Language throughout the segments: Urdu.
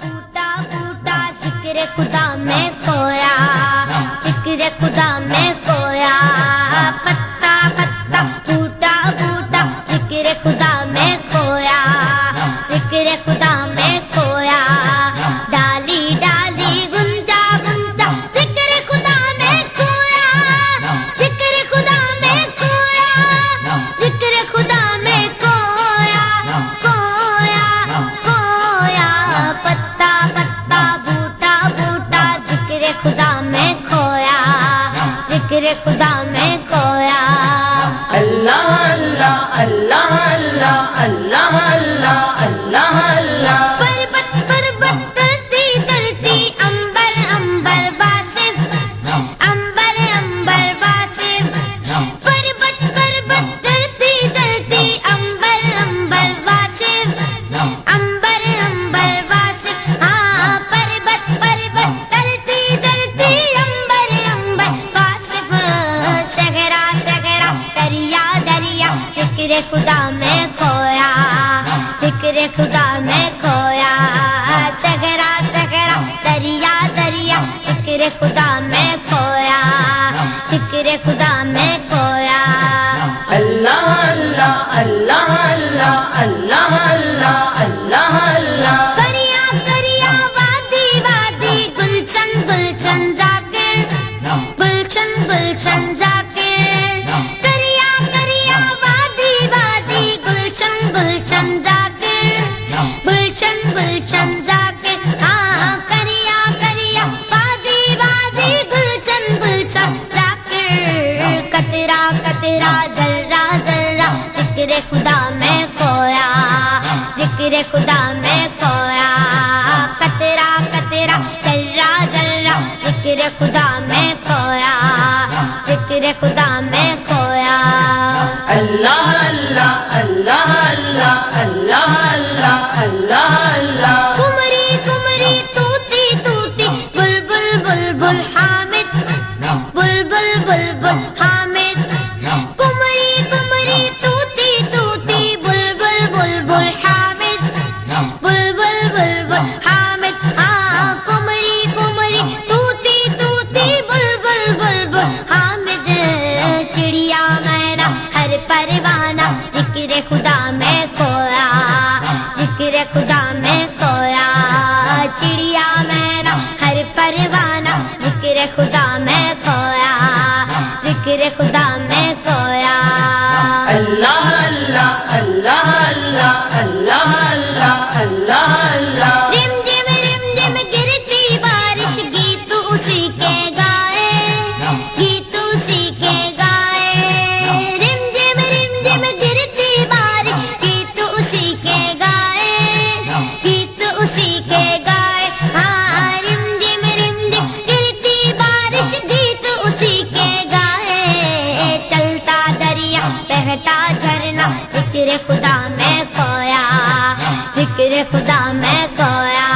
بوٹا بوٹا ذکر خدا میں خدا میں کویا اللہ اللہ اللہ اللہ اللہ اللہ اللہ اللہ۔ کریا کریا وادی وادی گلچن گلچن جاتے۔ گلچن گلچن جاتے کترا ذرا ذرا ذکر خدا میں کویا ذکر خدا میں کویا کترا قطرہ ذرا ذرا ذکر خدا خدا میں کھویا ذکر خدا میں کھویا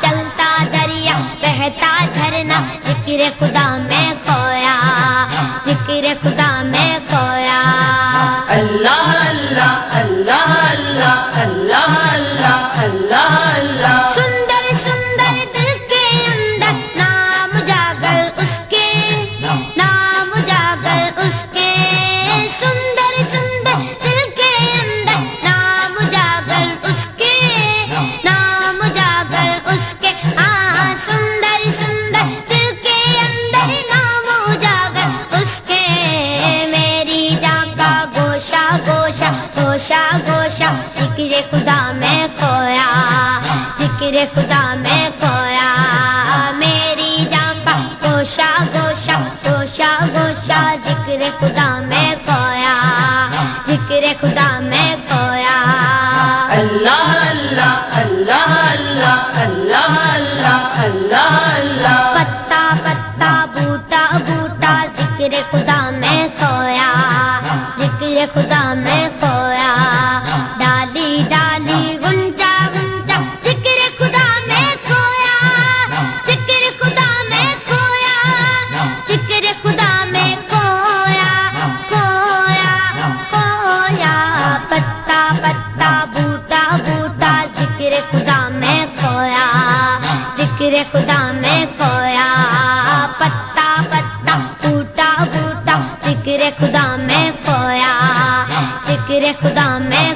چلتا دریا، بہتا جھرنا، ذکر خدا میں کھویا ذکر خدا گوشا گوشا ذکر خدا میں کھویا ذکر خدا میں کھویا میری جاپا گوشا گوشا گوشا گوشا ذکر خدا میں کھویا ذکر خدا میں کھویا۔ اللہ اللہ اللہ اللہ اللہ اللہ اللہ اللہ۔ پتا پتا بوٹا بوٹا ذکر خدا میں کھویا ذکر خدا میں خدا میں کھویا، ذکر خدا میں کھویا، پتا پتا بوٹا بوٹا، ذکر خدا میں کھویا، ذکر خدا میں